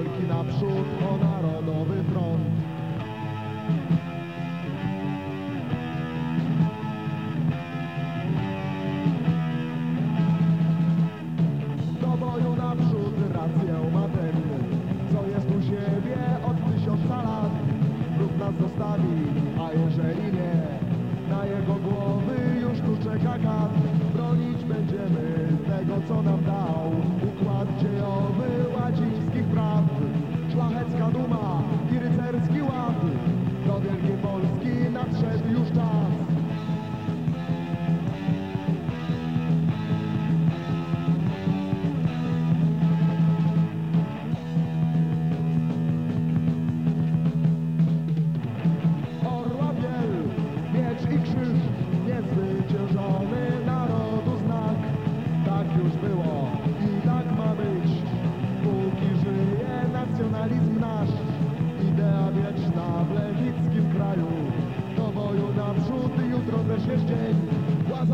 walki naprzód o narodowy front. Do boju naprzód rację ma ten, co jest u siebie od tysiąca lat. Lub nas zostawi, a jeżeli nie, na jego głowy już tu czeka kat. Bronić będziemy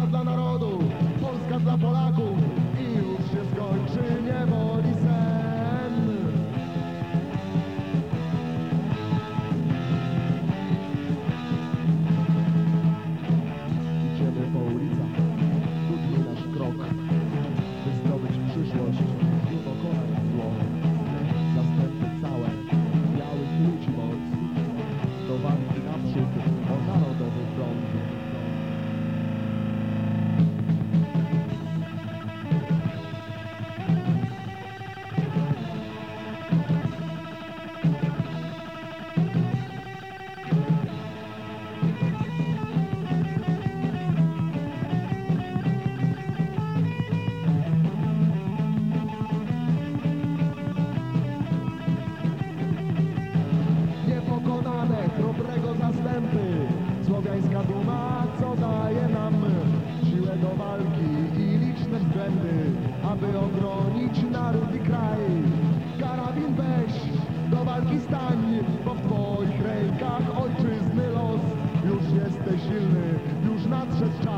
dla narodu, Polska dla Polaków. duma, co daje nam siłę do walki i liczne względy, aby obronić naród i kraj. Karabin weź, do walki stań, bo w twoich rękach ojczyzny los. Już jesteś silny, już nadszedł czas.